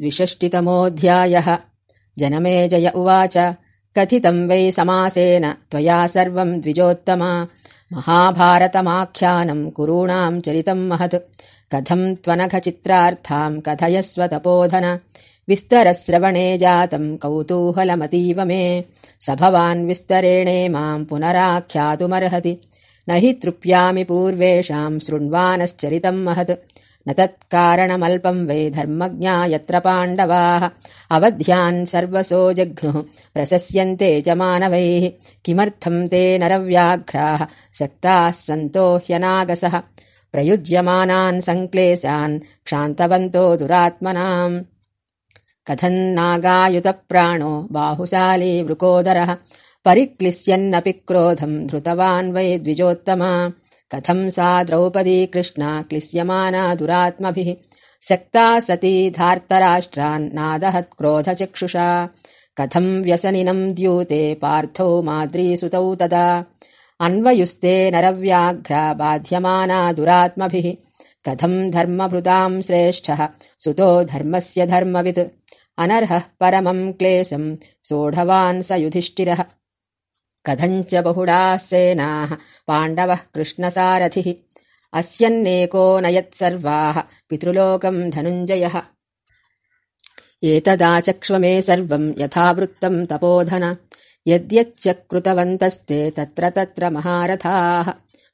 द्विषष्टितमोऽध्यायः। जनमे जय उवाच। कथितम् वै समासेन त्वया सर्वम् द्विजोत्तमा। महाभारतमाख्यानम् कुरूणाम् चरितम् महत्। कथम् त्वनघचित्रार्थाम् कथयस्व तपोधन। विस्तरश्रवणे जातम् कौतूहलमतीव मे। स भवान् विस्तरेणे माम् पुनराख्यातुमर्हति। न हि तृप्यामि पूर्वेषाम् शृण्वानश्चरितम् महत् न तत्कारणमल्पम् वै धर्मज्ञा यत्र पाण्डवाः। अवध्यान् सर्वसो जघ्नुः प्रशस्यन्ते च मानवैः। किमर्थम् ते नरव्याघ्राः? सक्ताः सन्तो ह्यनागसः। प्रयुज्यमानान् सङ्क्लेशान् क्षान्तवन्तो दुरात्मनाम्। कथन्नागायुतप्राणो बाहुशाली वृकोदरः। परिक्लिश्यन्नपि क्रोधम् धृतवान् वै द्विजोत्तमा कथम् सा द्रौपदी कृष्णा क्लिश्यमाना दुरात्मभिः? सक्ता सती धार्तराष्ट्रान्नादहत्क्रोधचक्षुषा। कथम् व्यसनिनम् द्यूते पार्थौ माद्रीसुतौ तदा? अन्वयुस्ते नरव्याघ्रा बाध्यमाना दुरात्मभिः। कथम् धर्मभृताम् श्रेष्ठः? सुतो धर्मस्य धर्मवित्। अनर्हः परमम् क्लेशम् सोढवान् स युधिष्ठिरः कथञ्च बहुडाः सेनाः। पाण्डवः कृष्णसारथिः। अस्यन्नेको नयत्सर्वाः पितृलोकम् धनुञ्जयः। एतदाचक्ष्व मे सर्वम् यथावृत्तम् तपोधन। यद्यच्च कृतवन्तस्ते तत्र तत्र महारथाः